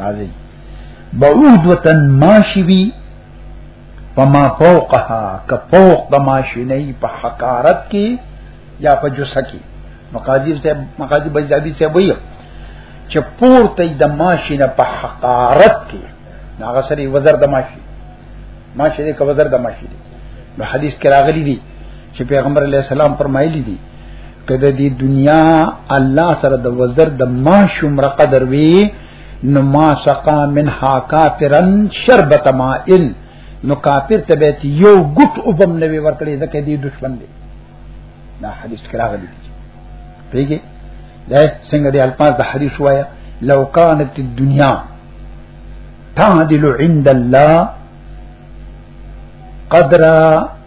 راځي بعود وطن ماشي وی پما فوقها ک فوق د ماشي نه په حقارت کې یا په جوسه کې مقاضی صاحب مقاضی بجابی صاحب وی چې پورته د ماشي نه په حقارت کې هغه سری وزر د ماشي ماشي دې ک وزر د ماشي دې نو حدیث کې راغلي دي چې پیغمبر علی السلام فرمایلی دي که د دې دنیا الله سره د وزر د ما شمره قدر وی نو ما سقا منها کافرن شربت مائن نو کافر ته بیت یو ګټ وبم نه وی ورکړي ځکه دی دشمن دی دا حدیث کرا غلی پیږي دا څنګه دی الفاظ د حدیث وایا لو كانت الدنيا تعدل عند الله قدر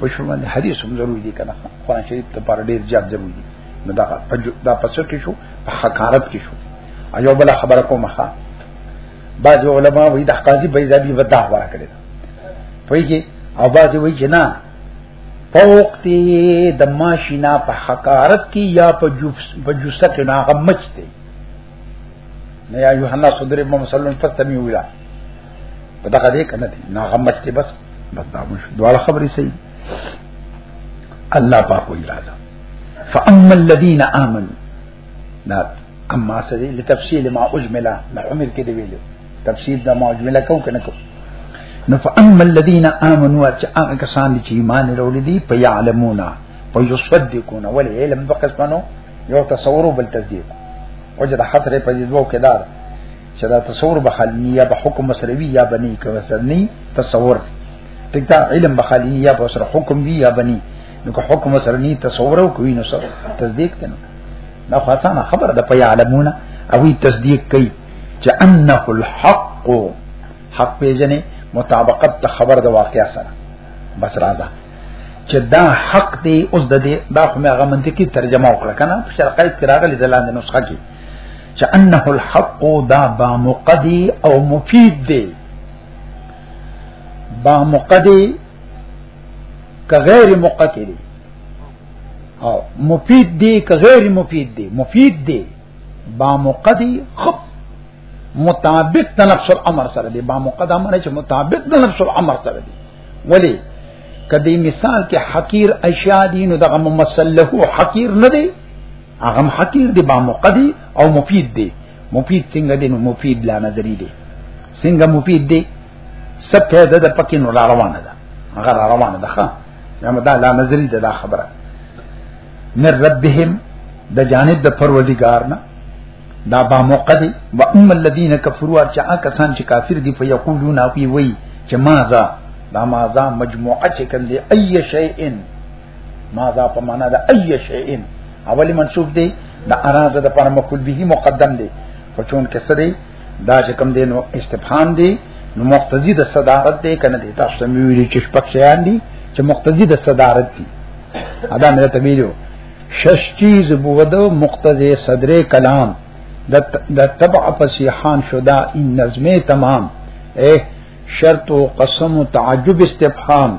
په شو باندې حدیث هم ضروري دي کنه قرآن شریف ته پر ډیر زیات ضروري دي نو دا دا پس کې شو په حقارت کې شو ایو بل خبره کومه ها بعض علما وی د قاضي بیزابی ودا ورا کړی پویږي او بعض وی چې نه فوق تی د ماشینا په حقارت کې یا په جوس په جوسه کې ناغه مچ دی نه یا یوحنا صدر محمد صلی الله علیه وسلم فستمی ویلا په دغه دې کنه دي نه غمچ دې بس بس دا مش دواړه خبرې صحیح الله پاک وی راځه فاما الذين امنوا لا اما سدي لتفصيل ما اجمل ما عمر کې دی ویل تفصيل دا ما اجمل کو کنه کو نو فاما الذين امنوا چې هغه کسان چې ایمان لري دي په يعلمون په يصدقون ول علم بقسمنو یو تصور بل تصدیق وجد حضرت په دې دوه کې دار چې دا تصور به خالنی یا به حکم مسروی یا بنی کوي سرنی تصور ټیک دا علم به خالنی یا به سره حکم وی یا بنی نو که حکم مسروی تصور او کوي نو سره تصدیق کنه دا خو اسانه خبره ده په علمونه او تصدیق کوي چې انه الحق حق پیژنې مطابقت ته خبر د واقع سره بس راځه چې دا حق دی اوس د دې دا خو مې هغه منطقي ترجمه وکړه کنه په شرقایت کې راغلي د لاندې نسخه کې چې انه الحق دا با مقدی او مفید دی با مقدی که غیر مقتی دی او مفید دی که غیر مفید دی مفید دی با مقدی خب مطابق د نفس الامر سره دی با مقدم نه چې مطابق د نفس الامر سره دی ولی کدی مثال کې حقیر اشیاء دین دغه ممثل له حقیر نه دی هغه حقیر دی با مقدی او مفید دی مفید څنګه دی نو مفید لا نظری دی څنګه مفید دی سب ته د پکې نو روانه ده هغه روانه ده ښا نو دا لا نظری ده دا خبره من ربهم د جانب د پروردگار نه دا با موقع دی و ام الذین کفروا چا کسان چې کافر دي فیقولون وی وی چې ماذا دا ماذا مجموعه چې کوم دی ای شیئن ما ذا په معنا د اي شيئن اولی منصوب دی د اراز د پر مقول به مقدم دی خو چون کې سړي دا چې کم دی نو استفهام دی نو مقتضی د صدارت دی کنه دی تاسو مې ویلي چې شپږ شیان دي چې مقتضی د صدارت دی ادا مې ته ویلو شش چیز بود مقتضی صدر کلام د تبع فصیحان شدا ان نظم تمام اے شرط و قسم و تعجب استفهام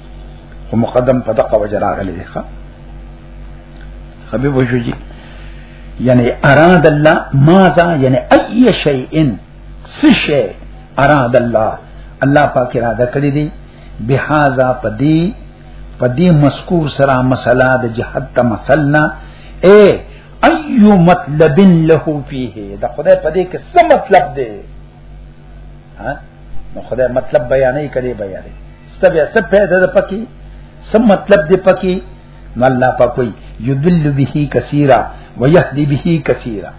خو مقدم په دقه وجه راغلی دی ښا حبیب وشو جی یعنی اراد الله ماذا یعنی ای شیء سشی اراد الله الله پاک اراده کړی دی بهذا پدی پدی مذکور سره مسله د جهاد ته مسلنا اے ایو مطلب له فيه دا خدای پدی کې څه مطلب دی ها نو خدای مطلب بیانې کړي بیانې سبه سب پیدا ده پکی سم مطلب ده پکی نو الله پاکوی یدل به کثیرا ویهدی به کثیرا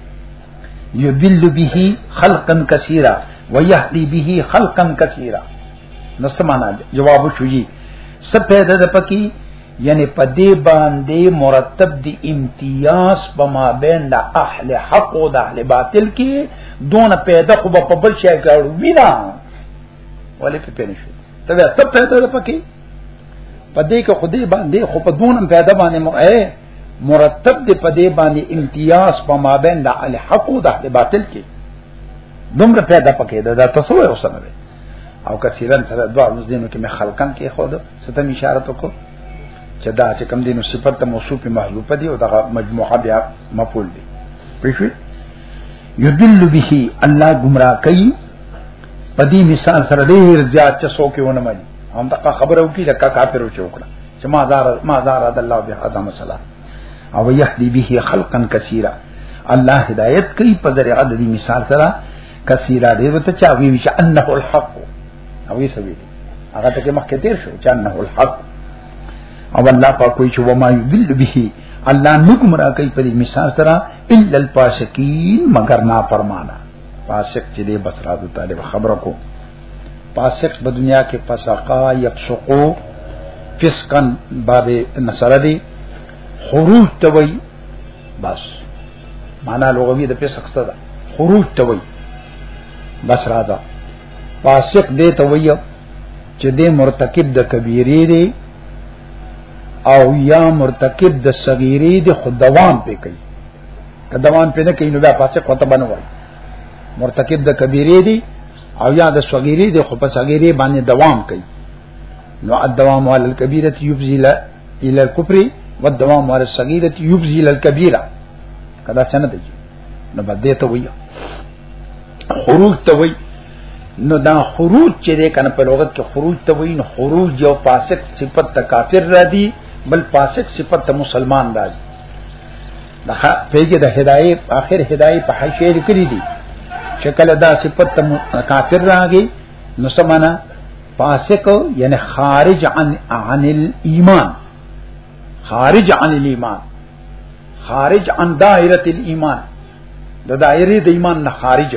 یدل به خلقا کثیرا ویهدی به خلقا کثیرا نو سمانا جواب شوی سب پیدا ده پکی یعنی په دې باندې مرتب دی امتیاز په ما بین د اهل حق او د اهل باطل کې دون پیدا خو په بل شي کارو وینا ولې په پېنې شو ته بیا څه پیدا ده پکې په دې کې خدای باندې خو په دونم پیدا باندې مو اے مرتب دې په دې باندې امتیاز په مابین د الحق او د باطل کې دومره پیدا پکې ده دا تاسو یې وسنه او کثیرن سره دوا مزدینو کې مې خلقن کې خو ده ستم اشاره تو کو چې دا چې کم دینو صفت موصوف محذوفه دي او دا مجموعه بیا مفعول دي پېښې یدل به الله گمراه کوي په دې مثال سره ډېر زیات چې څوک ونه مانی هم دا خبره وکړي لکه کافر و چوکړه چې ما زار ما زار د الله به هذا مسله او يهدي به خلقا كثيرا الله هدایت کوي په ذریعه د دې مثال سره کثیره دې وته چا وی چې انه الحق او یې سوي هغه ته مخکې تیر شو چې انه الحق او الله پاک کوئی چې وما یذل به الله نګمرا کوي په مثال سره الا الفاسقین مگر نا پرمانا فاسق چې دی بس راځو طالب خبره کو فاسق په دنیا کې فسقا یفسقو فسقن باب نصره دی خروج ته وای بس معنا لغوی د فسق څه ده خروج ته وای بس راځه فاسق دی ته وای چې دی مرتکب د کبیره دی او یا مرتکب د صغیره دی خدوام پې کوي کدوان په نه کې نو بیا پاسه کوته بنوي مرتکب د کبیره دی او یا د صغیره دی خو په صغیره باندې دوام کوي نو الدوام علی الكبیره یبزی الى الكفر والدوام علی الصغیره یبزی الى الكبیره کدا څنګه دی نو بده ته وایي خروج ته وایي نو دا خروج چې ده کنه په لغت کې خروج ته وایي نو خروج یو فاسق صفت ته کافر را دي بل فاسق صفت ته مسلمان راځي دغه پیګه د هدايه اخر هدايه په حاشیه لیکلي دي چې کله دا صفت کافر راغی نو سمانا فاسق یعنی خارج عن عن الايمان خارج عن الايمان خارج عن دائره الايمان د دایره د ایمان نه خارج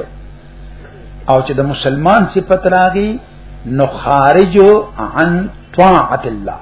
او چې د مسلمان صفت راغی نو خارج عن طاعت الله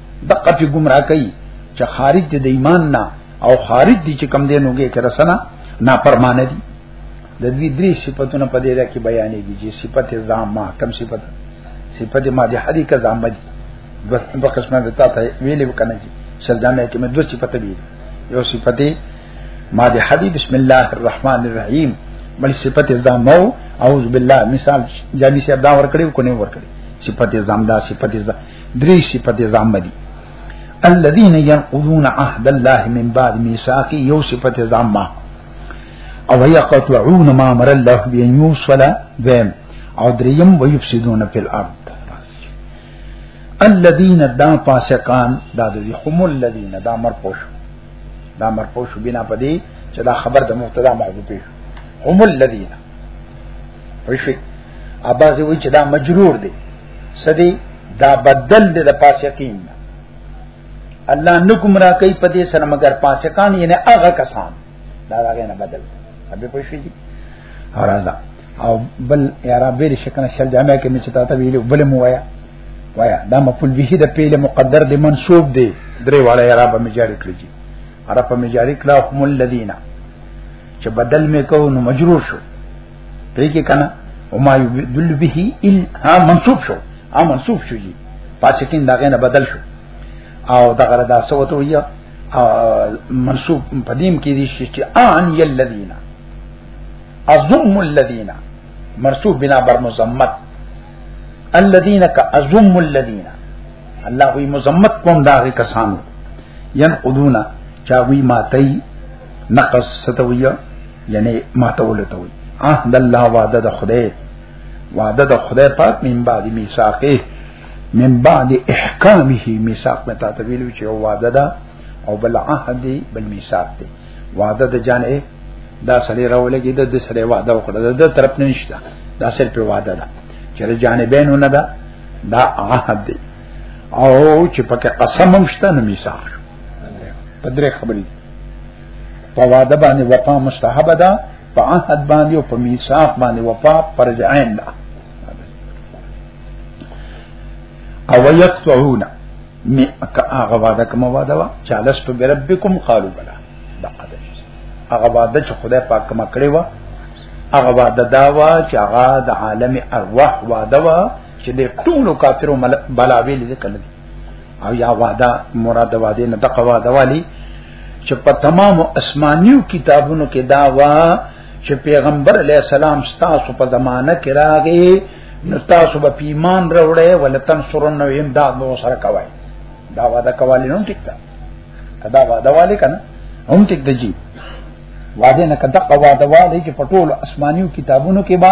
د قفي گمراه کوي چې خارج دي د ایمان نه او خارج دي چې کم دینوږي کې رسنا نافرمانه دي د دې درې صفاتونه په دې راکې بیانې دي چې صفت زامه کم صفت صفت ما دي حدی کا زامه دي بس په قسمه د تا ته ویلې وکنه چې سرجامه کې مې دوه صفات دي یو صفت ما دي حدی بسم الله الرحمن الرحیم بل صفت زامه اعوذ بالله مثال جامي شه دا ور کړې کو نه ور کړې صفت زامدا صفت زامدا درې صفات ځان باندې الذين ينقضون عهد الله من بعد ميثاقه یو صفات ځان ما او يقطعون ما امر الله بان يوصل بهم او دریم ويفسدون في الارض الذين دا فاسقان دا د هم الذين دا مرپوش دا مرپوش بنا پدې چې دا خبر د مبتدا محذوفه هم الذين پښې اباځي وی چې دا مجرور دی سدي دا بدل دې د فاسقین الله نو گمراه کوي په دې سره مگر فاسقان یې نه هغه کسان دا هغه نه بدل ابي پوه شئ او راځه او بل یارا بیر شکنه شل جامع کې مې چتا ته ویلو بل مو وایا وایا دا مفعول به د پیل مقدر دی منصوب دی درې والا یارا به مجاری کړی جی عرب مجاری کړه هم الذین چې بدل مې کو نو مجرور شو پرې کې کنه او ما یدل به ال ها منصوب شو ها منصوب شو جی پاسکین دا غنه بدل شو او دا غره دا سو ته ویا منصوب پدیم کې دي چې ان یلذین ازم الذین مرصوب بنا بر مزمت الذین کا ازم الذین الله وی مزمت کوم دا غي کسانو ینقضون چاوی ماتی نقص ستویه یعنی ما ته ولته وي اه د الله وعده د خدای وعده د خدای پاک من بعد میثاقه من بعد احکامه میثاق مې ته ویلو چې وعده ده او بل عهد بل میثاق دی وعده د جان اے دا سړی راولګي د دې سړی وعده وکړه د طرف نه نشته دا صرف وعده ده چې د جانبین نه ده دا عهد دی او چې پکې قسم هم شته نو میثاق په درې خبرې په واده باندې وفا مستحب ده په عهد باندې او په میثاق باندې وفا فرض عین ده او یقطعون می هغه واده کوم واده وا چالست بربکم قالو بلا دا قدر هغه واده چې خدای پاک کما کړی وا هغه واده دا وا چې هغه د عالم ارواح واده وا چې د ټولو کافرو بلاوی لیدل کړي او یا وعده مراد وعده نه دغه وعده والی چې په تمام اسمانیو کتابونو کې دا وا چې پیغمبر علی السلام ستاسو په زمانہ کې راغی نو تاسو به پیمان راوړې ولتن سرن نو امداد به سره کوي دا وعده کوالی نو ټیک ده کدا وعده والی کنه هم ټیک دی وعده نه کدا وعده والی چې په ټول اسمانیو کتابونو کې با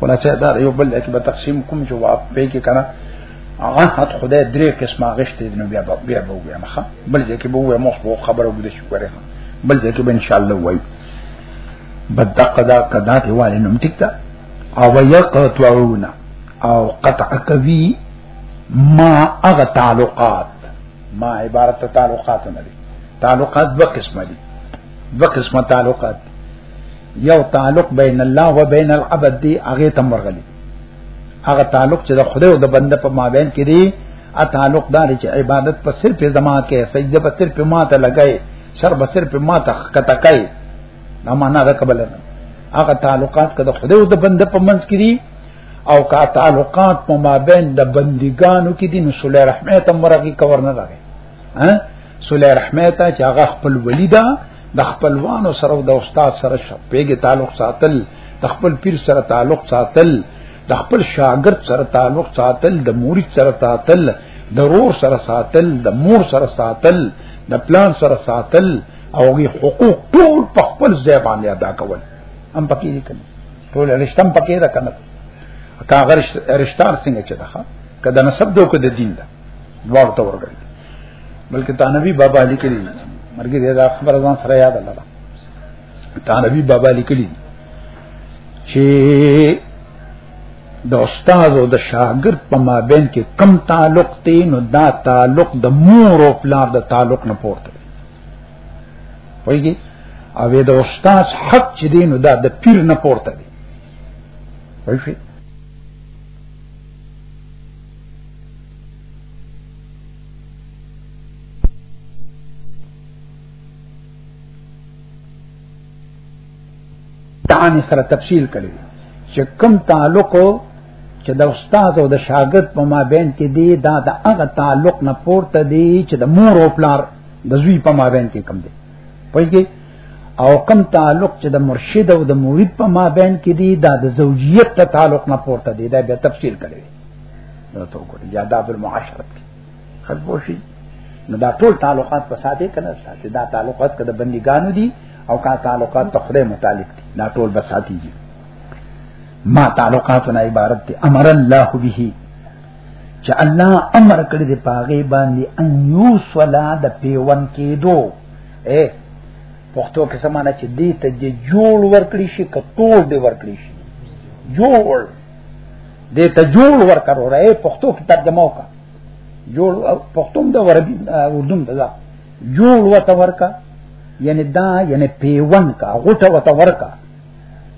خلاصه دا یو بل کې به تقسیم کوم جواب په کې کنه هغه حد خدای درې قسمه غشته دي نو بیا بیا به وګورم ښه بل ځای کې به وګورم مخ خبره وګورم شو کوي بل ځای کې به ان شاء الله وایي بدقه دا کدا ته والي نوم ټیک دا او یقطعون او قطع کوي ما اغه تعلقات ما عبارت تعلقات نه دي تعلقات به قسمه دي دو قسمه تعلقات یو تعلق بین الله و بین العبد دی هغه تم ورغلی هغه تعلق چې د خدای او د بنده په مابین کې دی ا تعلق دار چې عبادت په صرف زما کې سجده په صرف ما ته لګای سر په صرف ما ته کټکای نه معنا دا قبل نه هغه تعلقات کده خدای او د بنده په منځ کې دي او کا تعلقات په مابین د بندګانو کې دي نو صلی رحمت امرغي کور نه راغی ها صلح رحمه ته چې هغه خپل ولیدا د خپلوانو سره او د استاد سره شپېګه تعلق ساتل د خپل پیر سره تعلق ساتل د خپل شاګرد سره تعلق ساتل د مرید سره ساتل د رور سره ساتل د مور سره ساتل د پلان سره ساتل او غي حقوق ټول په خپل ځای باندې ادا کول هم پکې لیکل ټول رښتم پکې ده کنه کاغه رښتار څنګه چې ده کدا نسب دو کو د دین ده دواړو ته ورغل بلکې تانوی بابا لیکلی مرګي دا خبره ځان سره یاد الله تانوی بابا لیکلی چې د استاد او د شاګرد په مابین کې کم تعلق دی نو دا تعلق د مور او پلار د تعلق نه پورته دی وایي او د استاد حق چې دی نو دا د پیر نه پورته دی وایي تعانی سره تفصیل کړی چې کم تعلق چې د استاد او د شاګرد په مابین کې دی دا د هغه تعلق نه پورته دی چې د مور او پلار د زوی په مابین کې کم دی پوهیږي او کم تعلق چې د مرشد او د مرید په مابین کې دی دا د زوجیت ته تعلق نه پورته دی دا به تفصیل کړی نو ته وګورې یا داب المعاشرت کې خل بوشي نو دا ټول تعلقات په ساده کنه ساده دا تعلقات کده بندګانو دي او کا تعلقات په خدای متعلق دي دا ټول به ساتي دي ما تعلقاتنا عبارت دي امر الله به چې الله امر کړی دی پاغه باندې ان یو صلا د پیون کېدو اے پښتو کې سمانه چې دې ته جوړ ورکړي شي کټور دې ورکړي شي جوړ دې ته جوړ ورکړ ورې پښتو کې ترجمه وکړه جوړ پښتون د وربي اردوم دا جوړ وته ورکا یعنی دا یعنی پیون کا غټه وته ورکا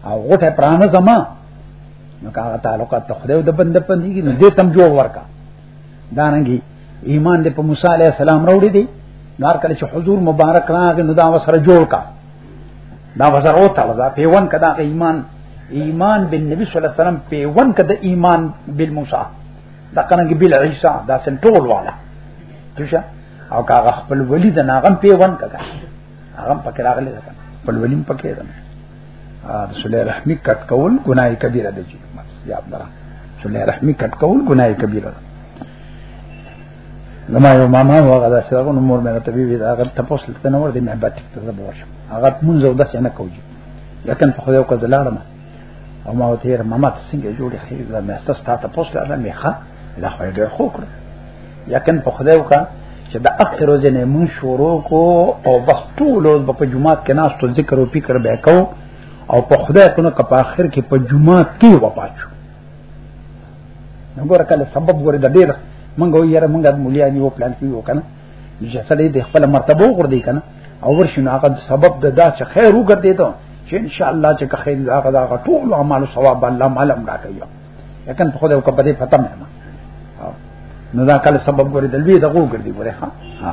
او غټه پرانه زما نو هغه تعلقات ته خدای د بند پندګي نو دې تم جوړ ورکا دانګي ایمان دې په موسی عليه السلام راوړي دي نار کله چې حضور مبارک راغی نو دا وسره جوړ کا دا وزر او تعالی دا پیوان کدا ایمان ایمان بالنبی صلی الله علیه وسلم پیوان کدا ایمان بالموسی دا کنه بل عیسی دا سنټول والا تشه او کاغه خپل ولی د ناغم پیوان کدا هغه پکې راغلی دا خپل ولیم پکې دا د صلی رحمی کټ کول ګناه کبیره دی چې یاد درا صلی رحمی کټ کول ګناه کبیره ده زما یو ماما و هغه داسې راغو نو مور مې راته وی دا هغه تپوس لته نه ور دي مې بټ ته زه بوش هغه مونږ او داسې نه کوي لکن په خدای او کزلارم او ما وته یې ماما ته څنګه جوړې خیر دا مې اساس ته تپوس لاره مې ښه دا خو ډېر خو کړ لکن په خدای او کا چې د اخر ورځې نه مون شروع کو او بس ټول ورځ په جمعات کې ناس ته ذکر او فکر به کو او په خدای کو نه په اخر کې په جمعات کې وپاتو نګور کله سبب ګورې د ډیر مونږ وی یره مونږ د مولیا نیو پلان کیو کنه چې سړی د خپل مرتبه وګور دی کنه او ورشنو هغه سبب د دا چې خیر وګرځي ته چې ان شاء الله چې خیر دا غدا ټول اعمال ثواب الله معلوم راکړي یکن په خو دې کبه دې فتم نه نو دا کله سبب ګورې دلوي دغه وګرځي ګوره ها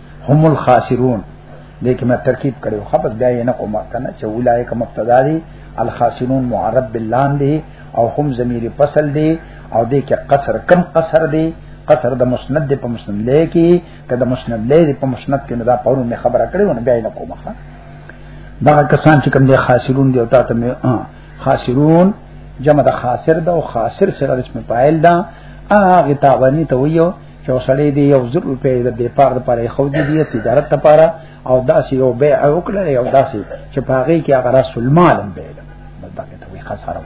هم الخاسرون دې کې مې ترکیب کړو خپل بیا یې نه کوم کنه چې اولایک مبتدا دي الخاسرون معرب باللام دي او هم ضمیر فصل دي او دې کې قصر کم قصر دي قصر د مسند دې په مسند لې کې کله مسند لې په مسند کې نه دا پورو مې خبره کړې ونه بیا یې نه کوم ښا دا کسان چې کوم دي خاسرون دي او تاسو مې خاسرون جمع د خاسر ده او خاسر سره اسم فاعل ده هغه تاوانی ته ویو چې وسړې دی یو زر روپې د بیپار لپاره خو دې دی تجارت لپاره او داسې یو بیع وکړل یو داسې چې پاغې کې هغه راس المال هم بیل دا ته وی خساره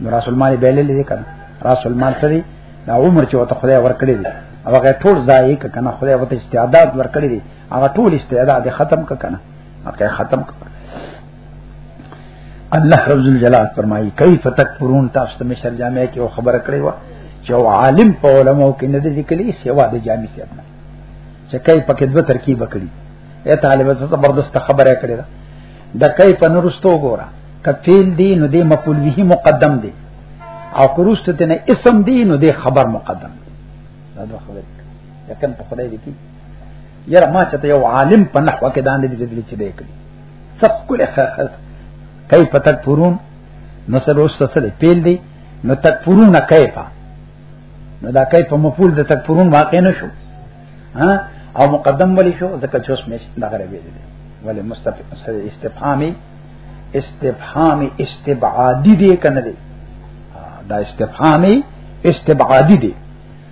نو راس المال بیل لې کنه راس المال سره دا عمر چې وته خدای ورکړي دی هغه ټول ځای ک کنه خدای وته استعداد ورکړي دی هغه ټول استعداد ختم ک کنه هغه ختم ک الله رب الجلال فرمایي کیف تکفرون تاسو ته مشر جامع کې او خبره کړې و چې عالم په علماو کې نه دي کلی سیوا د جامع سیب نه چې کای په کې دوه ترکیب کړي اے طالب زه زبردست خبره کړې ده د کای په نورستو ګورا کفیل دی نو دی مفعول به مقدم دی او کروست ته نه اسم دی نو دی خبر مقدم دا دوه خبره یکن په خدای دی کی یاره ما چته یو عالم په نحوه کې داندې دې دې چې دی کړی څخه کله خخت کای پتک پرون نو سره اوس سره پیل دی نو تک پرون نه کای په نو دا کای په مفعول د تک پرون واقع نه شو ها او مقدم ولی شو ځکه چې اوس مې دا غره ویل دي ولی مستفهم سره استفهامي استفهامي استبعادي دی کنه دی دا استفهامي استبعادي دی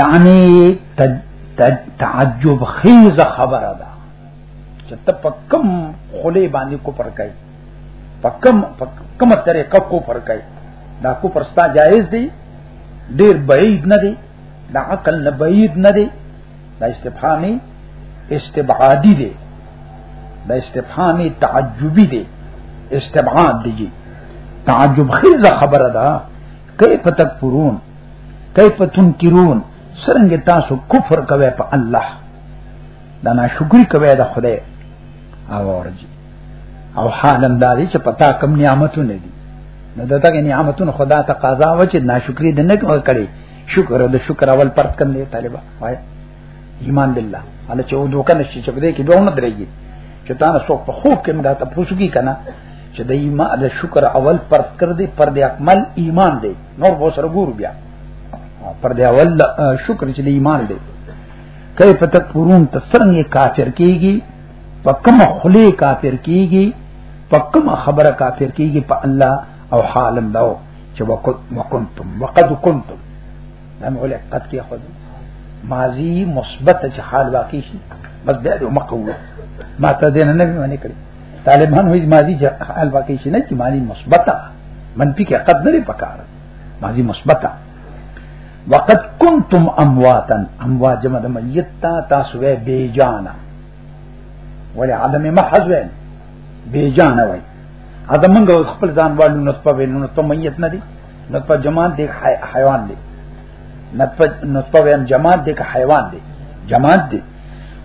یعنی تد تد تعجب خیز خبره ده چې ته په کم خلی باندې کو پر کوي په کم په کومه طریقه کو پر کوي دا کو پر ستا جایز دی ډیر بعید نه دی دا عقل نه بعید نه دی دا استفهامی استبعادی دی دا استفهامی تعجبی دی استبعاد دی جی تعجب خیز خبره ده کیف تکفرون کیف تنکرون سرنګ تاسو کفر کوي په الله دا ناشکری کوي د خدای او ورځي او حالم داري چې پتا کم نعمتونه دي نو دغه نعمتونه خدا ته قضا و چې ناشکری د نه کړي شکر د شکر اول پرد کم دی طالبہ وای ایمان بالله الله چې ودو کنه چې په دې کې دوه نه درېږي چې تا نه څوک په خوب کې دا ته پوښتګي کنه چې د ایمان د شکر اول پر کر دې پر دې اکمل ایمان دې نور به سره ګور بیا پر دې اول شکر چې ایمان دې کای په تک پرون ته څنګه کافر کیږي په کوم خلی کافر کیږي په کوم خبره کافر کیږي په الله او حالم داو چې وقد وکنتم وقد کنتم نام ولې قد کې خو ماضی مثبت چې حال واقع شي بس بیا دې مقوله ما ته دې نه به معنی کړی طالبان وایي ماضی چې حال واقع شي نه چې ماضی مثبت منفي کې قد نه پکار ماضی مثبت وقد كنتم امواتا اموات جمع د میت تا تاسو به بی جانا ولی عدم محض وین بی جانا وای ادمنګ خپل ځان والو نطفه وینو ته میت نه دي نطفه جماعت دی حیوان دی نطفه نطفه ویم جماعت دی که حیوان دی جماعت دی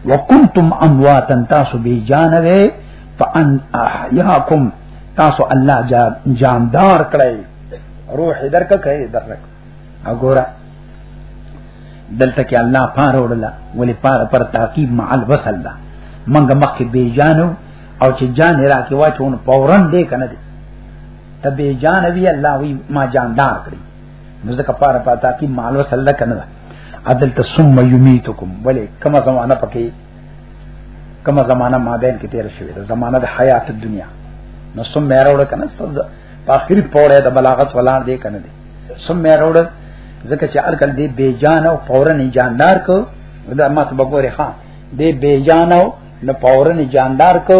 وکنتم امواتا تاسو بی جان وی فان احیاکم تاسو الله جاندار کړی روح درک کړی درک وګوره دلته کې الله پار وړلا ولی پار پر تعقیب مع الوصل دا منګه مخکې بی جانو او چې جان راکې واچون پورن دې کنه دې ته به جان وی الله وی ما جاندار کړی نو زه کفاره پاتا کی مال وسله کنه عدل ته ثم یمیتکم ولی کما زمانہ پکې کما زمانہ ما بین کې تیر شوی دا زمانہ د حیات دنیا نو ثم مې راوړ کنه صد په اخر پوره د بلاغت ولان دی کنه دی ثم مې راوړ ځکه چې الکل دی بے جان او فورن جاندار کو دا ماته بګوري خان دی بے جان او نه فورن جاندار کو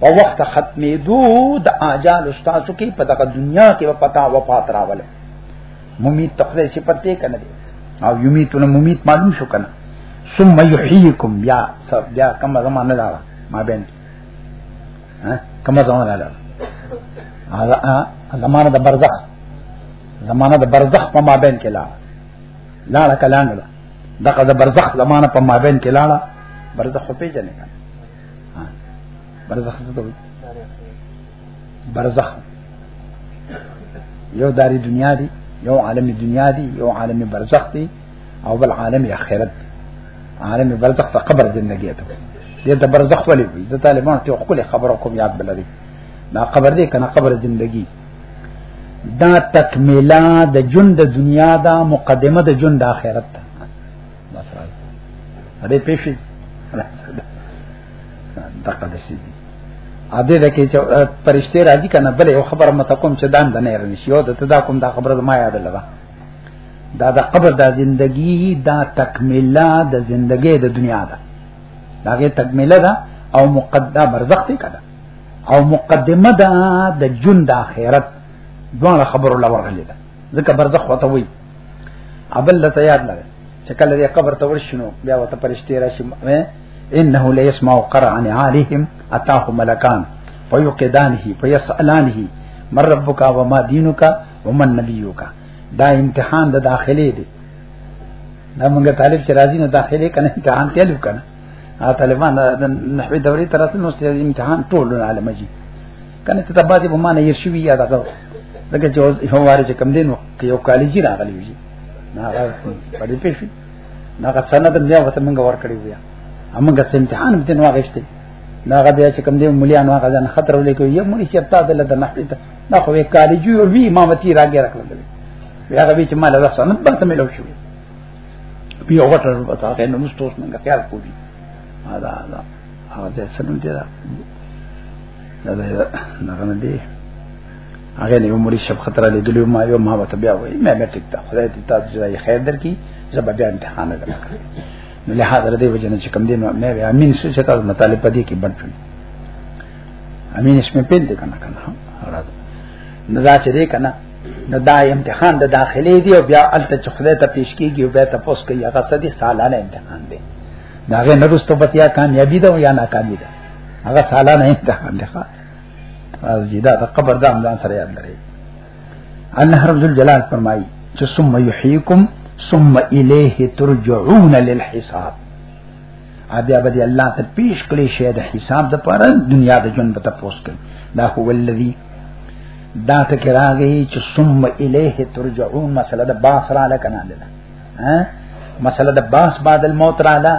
په وخت ختمې دو د اجال استاد کې په دغه دنیا کې په پتا وفات راوله ممیت تخله چې پته کنه دي او یمیتونه ممیت معلوم شو کنه ثم یحییکم بیا سب بیا کوم زمانه لاله ما بین ها کوم زمانه لاله زمانه د برزخ زمانه د برزخ په ما بین کې لاله لاله کلاند دغه د برزخ زمانه په ما بین کې لاله برزخ په پیژنې کنه برزخ څه ته برزخ یو داری دنیا دی یو عالم دنیا دی یو عالم برزخ دی او بل عالم اخرت عالم برزخ ته قبر زندگی ته دې د برزخ ولې وي د طالبانو ته خپل خبرو کوم یاد بلري دا قبر دې کنه قبر زندگی دا تکمیلا د جون د دنیا دا مقدمه د جون د آخرت بس راځه دې پېښې دغه د سي دي ا دې د کې چې پرشته راځي کنه بلې یو خبره مت کوم چې دان بنه رنه شي او د تدا کوم دا خبره ما یاد لبا دا د قبر د زندگی دا تکمله د زندګۍ د دنیا ده دا هغه تکمله ده او مقدمه برزخ ته کړه او مقدمه ده د جون د آخرت دوه خبرو لور غلې ده ځکه برزخ وته وي ابل لته یاد نه چې کله دې قبر ته ورشنو بیا وته پرشتي راشي انه لا يسمع قرعن عليهم اتاه ملكان فيقدانه فيسالانه من ربك وما دينك ومن نبيك دا امتحان د داخلي دی دا موږ طالب چې راځي نو داخلي کنه امتحان تلو کنه طالبان د نحوی دوري تر اوسه نو امتحان ټول عالم جی کنه ته باندې په معنی یې شوی یا دغه دغه چې هواره چې کم دینو کې یو کالجی راغلی وي نه هغه په دې پېښې نه هغه سند بیا وته موږ ور کړی ویا موږ څه امتحان به نه واغښتې نه هغه بیا چې کم دی مليان هغه ځان خطر ولې کوي یو ملي چې تا دل د نحوی ته نه خو کالجی او وی امامتی راګه راکړل بیا هغه چې مال له سند به سم لو شو بیا وټر وتا غن نو ستوس موږ خیال کوی دا دا هغه څه نه دی دا دا غنه دی هغه نه عمر شپ خطر علی ګلو ما یو ما وته بیا وای مې مې ټیک تا خدای دې تاسو جزای خیر درکې زب بیا امتحان درکړي نو له حاضر دې وجنه چې کم دې نو مې امین څه چې تاسو مطالب پدې کې بند کړی امین اسمه پیل دې کنه کنه راز نه دا چې دې کنه نو دا امتحان د داخلي دی او بیا الته چې خدای ته پیش کیږي او بیا تاسو کوي هغه سدي سالانه امتحان دی دا غي نرسته بتیا کامیابی ده یا ناکامی ده هغه سالانه امتحان دی ښا او جدا د قبر د امزان سره یاد لري الله رب الجلال فرمایي چې ثم يحييكم ثم اليه ترجعون للحساب بیا به دی الله ته پیش کړی شی د حساب د پاره دنیا د ژوند په تاسو کې دا هو ولذي دا ته کراږي چې ثم الیه ترجعون مسله د باس را لکنه ده ها مسله د باس بعد الموت را ده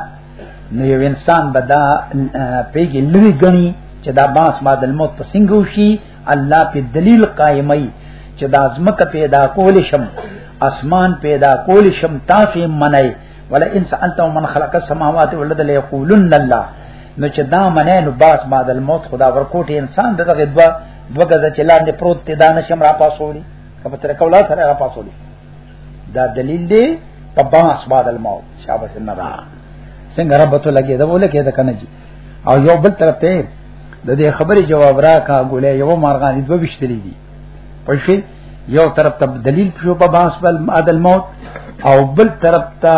نو یو انسان به دا پیګی لوی غنی چې دا باس ما د موت په څنګه وشي الله په دلیل قائمای چې دا ازمکه پیدا کول شم اسمان پیدا کول شم تاسو منئ ولا ان سالت من خلق السماوات والارض ليقولن الله نو چې دا منئ نو باس ما د موت خدا ورکوټي انسان دغه دوا دوګه چې لاندې پروت دی دا نشم را پاسولي کبه تر کولا سره را پاسولي دا دلیل دی په باس بعد الموت شابه نه را څنګه رب ته لګي دا ولکه دا کنه جی او یو بل طرف ته د دې خبرې جواب راکا ګولې یو مارغان دوه وشتلې دي پښې یو طرف ته دلیل شو په باس بل عدل موت او بل طرف ته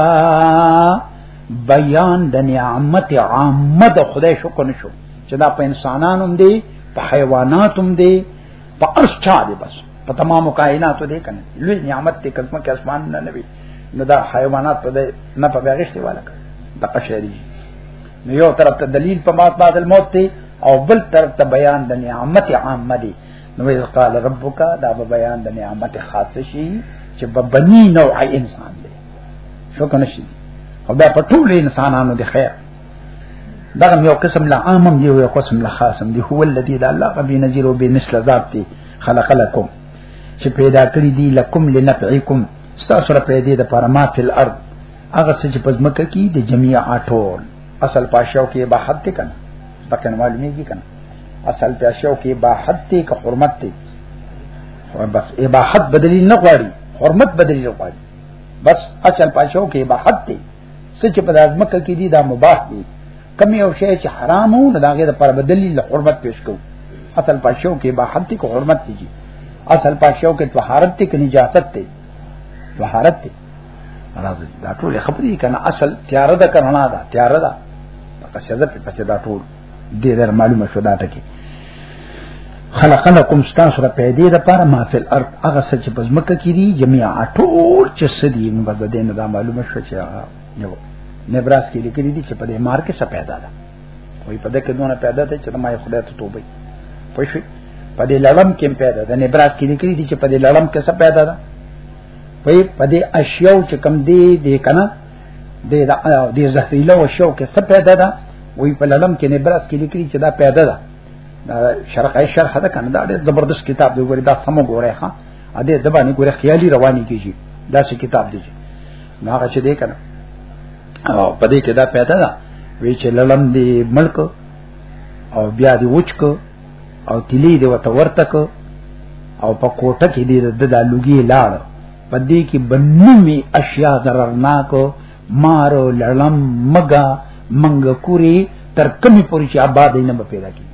بیان د نعمت عامه د خدای شکر نشو چې دا په انسانانو دی په حیواناتو دی په ارشاد بس په تمام کائنات دې کنه لوی نعمت دې کلمه کې اسمان نه نبی نو دا حیوانات ته نه په بغشت والا کړ د قشری نو یو طرف ته دلیل په مات بعد الموت دی او بل طرف ته بیان د نعمت عامه دی نو یې قال ربک دا به بیان د نعمت خاص شي چې په بنی نوع انسان دی شو کنه شي او دا په ټول انسانانو دی خیر دغه یو قسم لا عامم دی یو قسم لا خاصم دی هو الذی لا الله غبی نذیر او بمثل ذات دی خلق لكم چې پیدا کړی دی لکم لنفعکم تاسو سره پیدا د پر ما فل ارض هغه څه چې پزمکه کې د جميع اټول اصل پاشاو کې به حد تک نه پکن معلومیږي کنه اصل پاشاو کې به حد تک حرمت تک بس اباحت بدلی نه غواړي حرمت بدلی نه غواړي بس اصل پاشاو کې به حد تک سچ په لازمکه کې دي دا مباح دي کم یو شی چې حرام وو نو داګه د پر بدلی له حرمت پیش کو اصل پښو کې با حد کو حرمت دي اصل پښو کې طهارت ته کې نجاست ته طهارت ته راځي دا ټول خبرې کنه اصل تیار ده کنه نه ده تیار ده پکې شزه په پسې دا ټول دې در معلومه شو دا ټکی خلقنکم ستاسو را پیدا د پاره ما فل ارض هغه سچ پزمکه کړي جميعا ټول چې سدي نو بده دې نه دا معلومه شو چې یو نبراس کې لیکلي دي چې په دې مار کې څه پیدا ده وای په دې کې دونه پیدا ده چې ما یې خدای ته توبه پښې په دې لړم کې پیدا ده نبراس کې لیکلي دي چې په دې لړم کې څه پیدا ده وای په دې اشیاء چې کم دي دې کنه دې دې زهريله او شو کې څه پیدا ده وای په لړم کې نبراس کې لیکلي چې دا پیدا ده دا شرح ای شرح ده کنه دا ډېر زبردست کتاب دی ګورې دا سم ګورې ها ا دې د باندې ګورې خیالي رواني کیږي دا څه کتاب دی نو هغه چې دی کنه او په دې کې دا پیدا ده وی چې لړم دی ملک او بیا دی وچک او تلی دی وته ورتک او په کوټه کې دی د دالوګي لاړ پدې کې بنمي اشیاء ضررناک مارو لړم مګا منګ کوری تر کمی پوری چې آباد نه به پیدا کی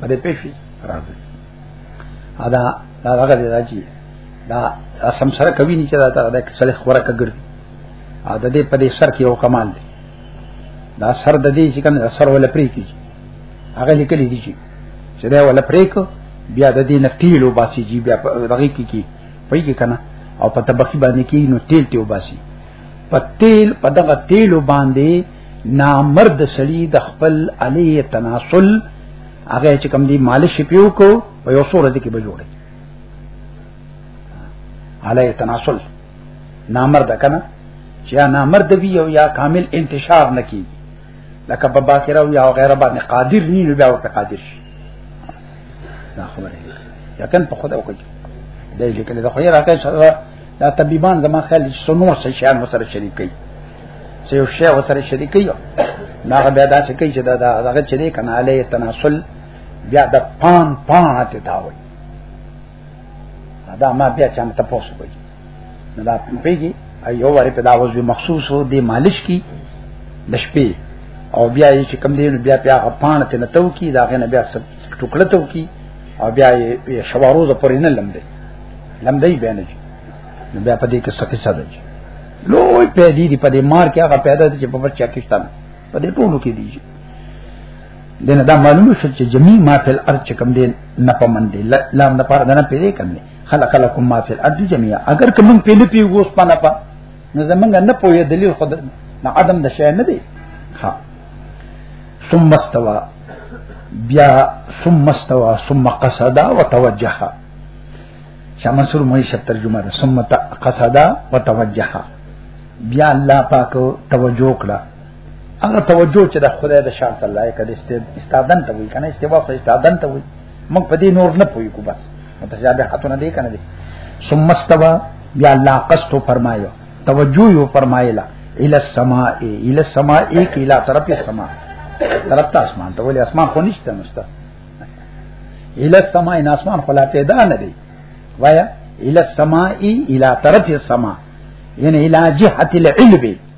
باندې پېښې راځي ادا دا هغه دی راځي دا سم سره کوي نه چې دا دا صالح خوراک ګرځي ا د دې په دې سر کې یو کمال دی دا سر د دې چې کنه سر ولا پرې کیږي هغه لیکل دي چې دا ولا پرې کو بیا د دې نفتیلو باسي جی بیا دغه کې کی پېږي کنه او په تبخي باندې کې نو تیل ته وباسي په تیل په دغه تیل باندې نامرد سړي د خپل علی تناسل هغه چې کوم دی مالش پیو کو په یو سور دي کې به جوړي علی تناسل نامرد کنه چې نامرد وی او یا کامل انتشار نکي لکه په باکره او یا غیره باندې قادر نه نو بیا ورته قادر شي دا خبره ده یقین په خدا وکړي دا یې کله دا خو یې راکې سره دا طبيبان زما خیال سنور څه شیان مسره شریک کړي څه یو شی وسره شریک کړي دا به دا څه کوي چې دا هغه چې دی کنه علی تناسل بیا د پان پان ته دا وایي دا ما بیا چا ته پوسو کوي نه دا پیږي ایو واره په دا وځي مخصوص هو دی مالش کی د شپې او بیا یې چې کم دی نو بیا بیا غپان ته نه تو کی دا غنه بیا سب ټوکړه تو کی او بیا یې شواروز پرې نه لمدې لمدې بیا نه نو بیا په دې کې سکه ساده دي لوی پیدا دي په دې مار کې هغه پیدا دي چې په بچا کې شته په دې ټولو کې دي دنه دا معلومه شو چې جمی ما فل ارض کم دین نه پمن دی لام نه پاره نه پیدا کم دی خلق لكم ما في الارض جميعا اگر که من په لپی ووس پنه په نو زمونږ نه پوهې دلیل خود نه عدم د شی نه دی ها ثم استوى بیا ثم استوى ثم قصد وتوجه شاه منصور مې شپ ترجمه ده ثم قصد وتوجه بیا الله پاک توجه کړه هغه توجه چې د خدای د شان سره لایق دی استادن ته وی کنه استوا خو استادن ته وی موږ په دې نور نه پوي کو بس متشابهاتونه دې کنه دي ثم استوا بیا الله قصد فرمایو توجه یو فرمایلا الى السماء الى السماء ایک الى طرف السماء طرف ته اسمان ته ولې اسمان خو نشته نشته الى السماء نه اسمان خلا پیدا نه دی وایا الى السماء الى طرف السماء یعنی الى جهه العلم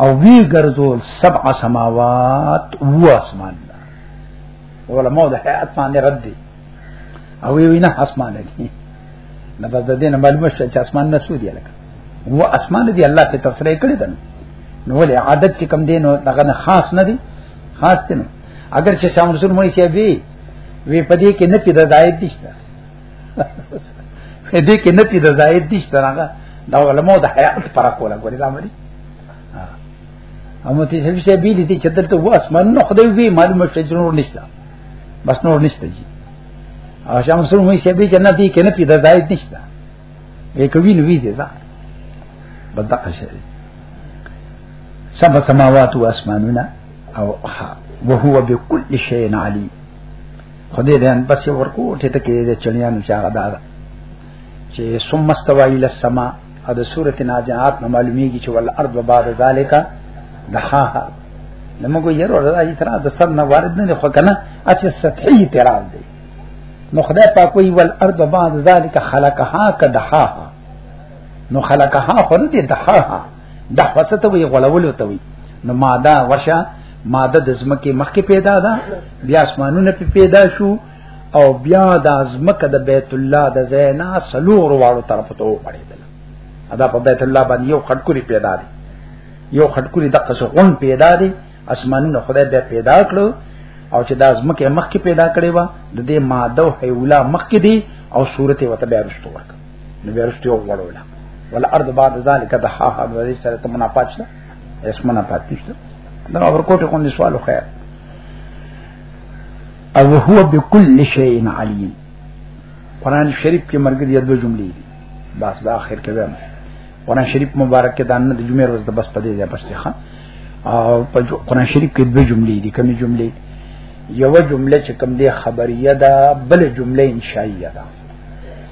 او وی ګرځول سبع سماوات و اسمان علماء د حیات باندې رد دي او وی نه اسمان دي نه بس د دې نه معلومه شوه چې اسمان نه سودی لکه و اسمان دي الله ته تفسیر کړی دنه نو ولې عادت چې کم دین او دغه نه خاص نه دي خاص دي اگر چې شام رسول مې سی وی وی پدې کې نه پیدا دایته دې کې نه پی د زائد دي څنګه دا علماء د حیات پر کوله ګوري دا مری امو ته شفیع صاحب دې دې چدر ته واس من نو خدای وی معلومه شې نور نشته بس نور نشته جی او شام رسول مې شفیع جنت دې کې نه پی د زائد نشته یې کوي نو وی دې ځا بدقه شي سبع سماوات و اسمانونه او وهو بكل شيء عليم خو دې بیان پسې ورکو ته ته کې د چړیانو چا غدا ده چې ثم استوى الى السماء او د سوره ناجات نه معلومیږي چې ول ارض بعد ذالک دحاها نو موږ یې ورو راځي تر د سر نه وارد نه خو کنه اسی سطحي اعتراض دی نو خدای پاک وی ول ارض بعد ذالک خلقها کدحاها نو خلقها خو نه دي دحاها دا پسه ته وی غړول ته وی نو ماده ورشه ماده د زمکه مخکې پیدا ده بیا اسمانونه په پیدا شو او بیا د زمکه د بیت الله د زینا سلور واړو طرف ته وړیدل ادا په بیت الله باندې یو خټکوري پیدا دي یو خټکوري د قصو غون پیدا دي اسمانونه خدای بیا پیدا کړو او چې د زمکه مخکې پیدا کړي وا د دې ماده او حیولا مخکې دي او صورت وته بیا رښتور کړ نو بیا رښتیا وړوله ول ارض بعد ذلک د ها ها د سره ته منا پاتشته اسمنه پاتشته دا اور کوټه کوم سوال خیر او هو بكل شيء عليم قران شریف کې مرګ دي دوه جملې دي بس دا اخر کې وایم قران شریف مبارک کې دانه د جمعې ورځ د بس پدې ځای پښته خان او په قران شریف کې دوه جملې دي کومې جملې یو جمله چې کوم دې خبریه ده بل جمله انشائیه ده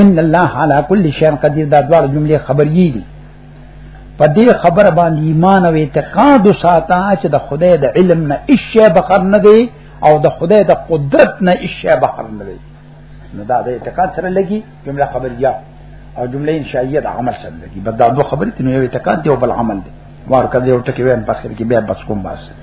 ان الله على كل شيء قدير دا دوه جملې خبرې دي په دې خبر باندې ایمان او اعتقاد ساته چې د خدای د علم نه اشی بخر نه دی او د خدای د قدرت نه اشی بخر نه دی نو دا د اعتقاد سره لګي جمله خبریا او جمله انشائیه د عمل سره لګي بس دا دوه خبرې تنو یو اعتقاد دی او بل عمل دی وار کړي او ټکی ویم پس کې بیا بس کوم باسه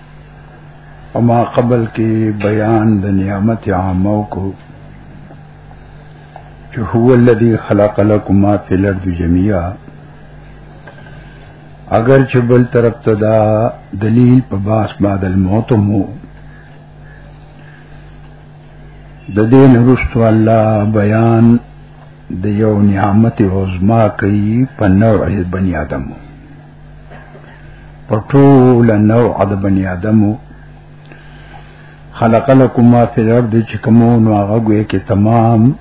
اما قبل کې بیان د نعمت عامو کو چې هو الذي خلق لكم ما في الارض جميعا اگر چې بل طرف ته دا دلیل په باس بعد الموت مو د دې نرستو الله بیان د یو نعمت عظما کوي په نوع بنی آدمو پر ټول نوع د بنی آدمو خلق لكم ما في الارض چې کوم نو هغه ګوي کې تمام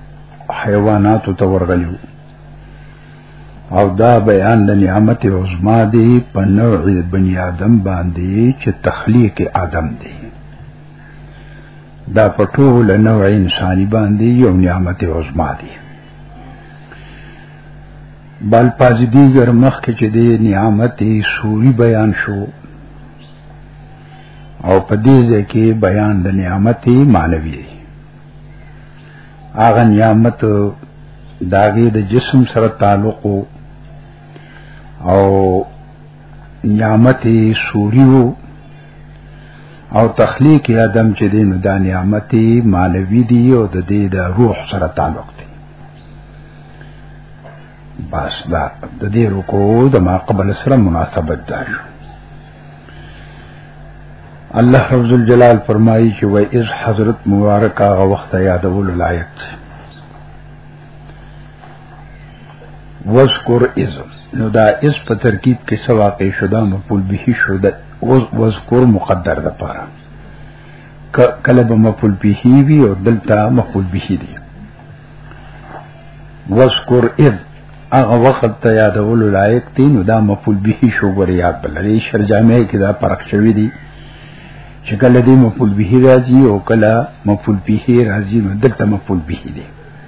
حیوانات ته ورغلو او دا بیان د نعمت عظما دی په نوع بنی آدم باندې چې تخلیق آدم دی دا په ټول نوع انساني باندې یو نعمت عظما دی بل پاز دیګر مخ کې چې د نعمت سوري بیان شو او په دې ځکه بیان د نعمت مانوي دی هغه نعمت داګه د جسم سره تعلق او نعمت سوریو او تخلیق آدم چې دین د نعمت مانوي دی او د دې د روح سره تعلق دی بس دا د دې رکوع د ما قبل سره مناسبت ده الله رب الجلال فرمایي چې وای از حضرت مبارک هغه وخت یادول لایق دی وذکر از نو دا اس په ترکیب کې څه واقع شو دا مفعول به شو دا وذکر مقدر د پاره کله به مفعول به وي او دلته مفعول به دی وذکر اذ هغه وخت ته یادول لایق دی نو دا مفعول به شو ور یاد بلری شرجامه کې دا فرق شوی دی چې کله دې مفعول به راځي او کله مفعول به راځي نو دلته مفعول به دی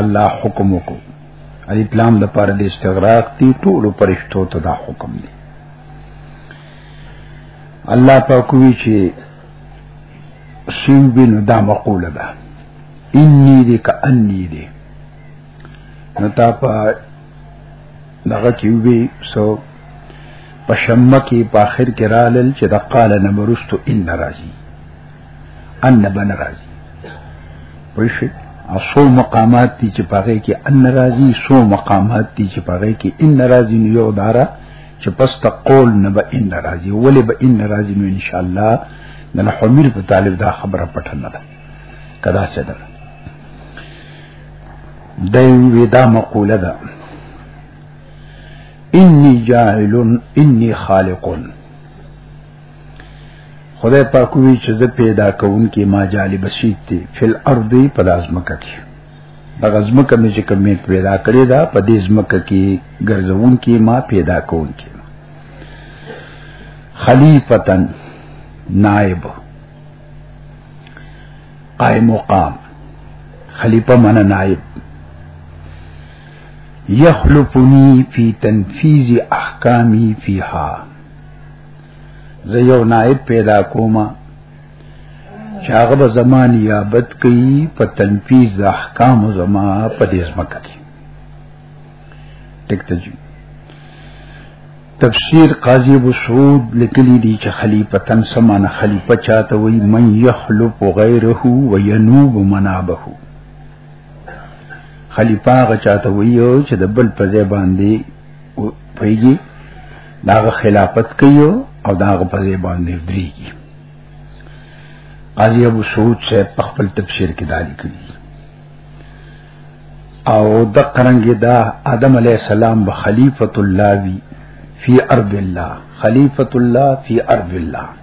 الله حکم وکړو الف لام د پر د استغراق دی ټول پرشتو ته دا حکم دی الله پاک وی چې شیو بن دا مقوله ده انی دی که انی دی نو تا په دغه کې وی سو په شمه کې په اخر کې رالل چې د قال نمرستو ان راضی ان بن راځي پوه شئ اصو مقامات دي چې پاره کې ان ناراضي سو مقامات دي چې پاره کې ان ناراضي نو یو دارا چې پس ته قول نه به ان ناراضي ولې به ان ناراضي نو ان شاء الله نن حمیر په طالب دا خبره پټه نه ده کدا څه ده دوی دا مقوله ده انی جاعل انی خالقون خدای پاک وی چې زه پیدا کوم کې ما جالي بسیط دي فل ارض په لازمکه کې دا غزمکه مې چې کمې پیدا کړې دا په دې زمکه کې ګرځون کې ما پیدا کوم کې خلیفتن نائب قائم مقام خلیفہ من نائب یخلفنی فی تنفیذ احکامی فیها زه یو نائب پیدا کوم چې هغه به زمان یابت کوي په تنفیذ احکام زما په دې ځمکه کې ټیک تجوی تفسیر قاضی ابو سعود لیکلی دی چې خلیفتن سمانه خلیفہ چاته وی من یخلف غیره و ینوب منابه خلیفہ غچاته وی چې د بل په ځای باندې پیږي داغه خلافت کوي او داغه په ځای باندې دريږي قاضي ابو سعود سے خپل تفسیر کې دالي کړی او د قرنګ دا آدم علی السلام به خلیفۃ الله وی فی ارض الله خلیفۃ الله فی ارض الله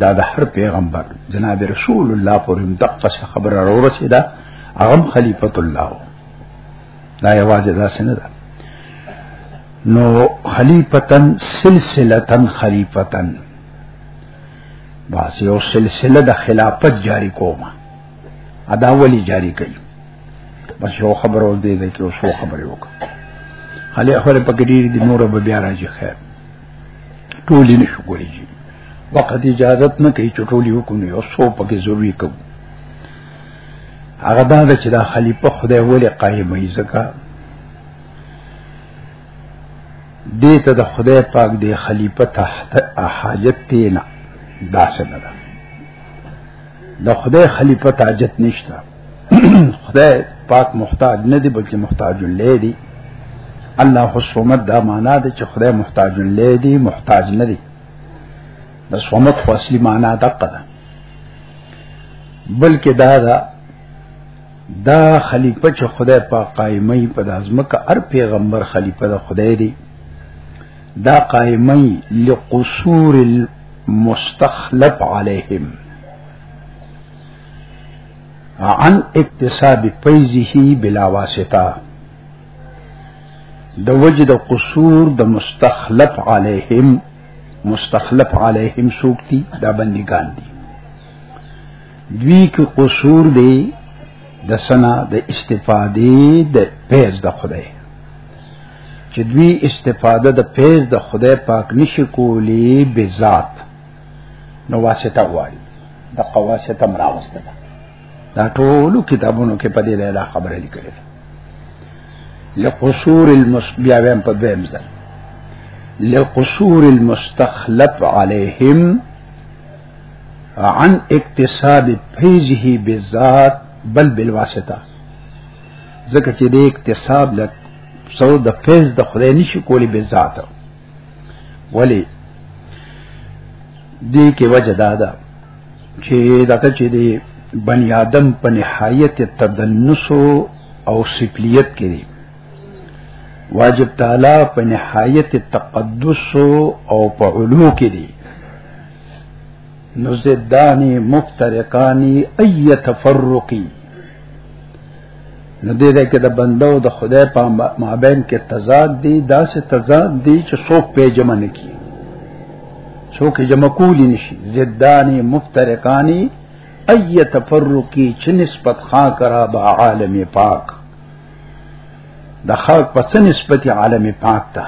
دا د هر پیغمبر جناب رسول الله پورې دقه خبر اورسه دا اغم خلیفۃ الله دا یوازې دا سن ده نو خلیفتن سلسلتن خلیفتن باس یو سلسله د خلافت جاری کومه ادا ولی جاری کړي بس یو خبر اور دې ده کې اوس خبر یو خلې خلې پکې دې نور به بیا راځي خیر ټولې نشو کولی چې وخت اجازت نه کوي چې ټولې وکړو یو څو پکې ضروري کوو هغه دا چې دا خلیفه خدای ولې قائمې ځکه دې ته د خدای پاک دی خلیفه تحت حاجت دی نه دا څنګه ده د خدای خلیفه تاجت نشته خدای پاک محتاج نه دی بلکې محتاج الله دی الله الصمد دا معنا ده چې خدای محتاج الله دی محتاج نه دی د صمد خو اصلي معنا دقه ده بلکې دا ده دا خلیفہ چې خدای پاک قائمي په دازمکه هر پیغمبر خلیفہ د خدای دی دا قائمي لقصور المستخلف عليهم عن اکتساب فیضه بلا واسطه د وجد قصور د مستخلف علیهم مستخلف علیهم سوکتی دا بندگان دي دوی کې قصور دی د سنا د استفادې د پیز د خدای چې دوی استفاده د پیز د خدای پاک نشي کولی به ذات نو واسطه غواړي د قواسطه مراوسته ده دا ټول کتابونو کې په دې اړه خبره لیکل ده لقصور المسبیا ویم په دویم ځل لقصور المستخلف عليهم عن اکتساب فیضه بذات بل بالواسطه ځکه چې د اکتساب د سو د فیض د خدای نشي کولی بذات ولی دې کې وجه دا ده چې دا ته چې دی بنی آدم په نهایت تدنس او سپلیت کې دی واجب تعالی په نهایت تقدس او په علو کې دی نزدانی مفترقانی ای تفرقی نو دې ده کې د بنده او د خدای په مابین کې تضاد دی دا سه تضاد دی چې څوک په جمع نه کی څوک جمع کولی نشي زدانی مفترقانی ای تفرقی چې نسبت خا کرا به عالم پاک د خلق پس نسبت عالم پاک ته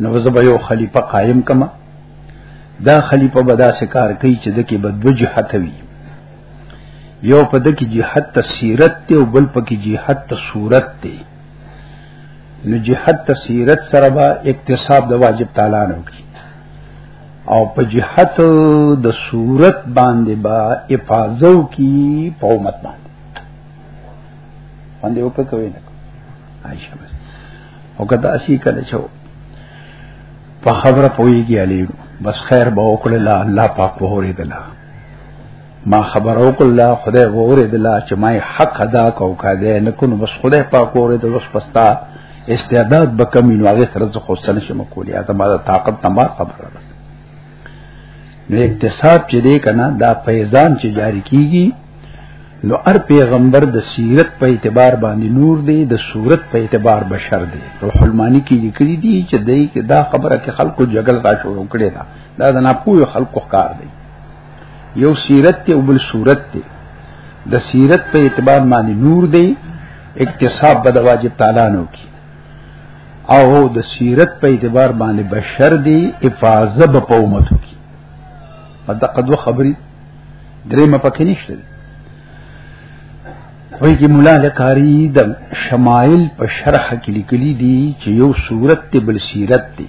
نو زه به یو خلیفہ قائم کما دا خلیفہ به دا سکار کوي چې د کې بدوجه هتوي یو په دکی جهاد ته سیرت ته او بل پکې جهاد ته صورت ته نو جهاد ته سیرت سره به اکتساب د واجب تعالی نه وکړي او په جهاد د صورت باندې با حفاظو کی په امت باندې باندې وکړه کوي نه عائشہ بس او کدا اسی کله چو په خبره پويږي علي بس خیر به وکړه الله پاک ووري دلا ما خبر او کله خدای وره دلا چې ما حق ادا کو کاده نه کو نو بس خدای پاک وره د وس پستا استعداد به کم نو هغه سره زه خو سن شم کولی اته ما د طاقت تما خبره ده نو اقتصاد چې دی کنه دا پیزان چې جاری کیږي نو هر پیغمبر د سیرت په اعتبار باندې نور دی د صورت په اعتبار بشر دی روح المانی کې لیکلي دي چې دای کې دا خبره کې خلکو جګړه را شروع کړې ده دا د ناپوه خلکو کار دی یو سیرت ته او بل صورت ته د سیرت په اعتبار باندې نور دی اکتساب به د واجب تعالی نو کی او د سیرت په اعتبار باندې بشر دی حفاظه به په امت کی دا قدوه خبري درې مپکې نشته وای کی مولا لکاری د شمایل په شرح کې لیکلي دي چې یو صورت ته بل سیرت دی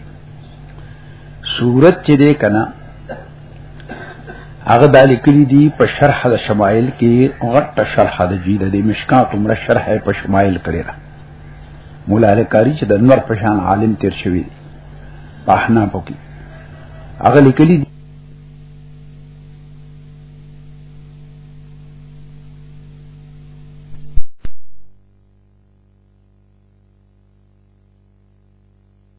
صورت چې دې کنا هغه د لیکلي دي په شرح د شمایل کې غټه شرح د جی د مشکات عمره شرح په شمایل کړی را مولا لکاری چې د نور پشان عالم تیر شوی په احنا پوکي هغه لیکلي دي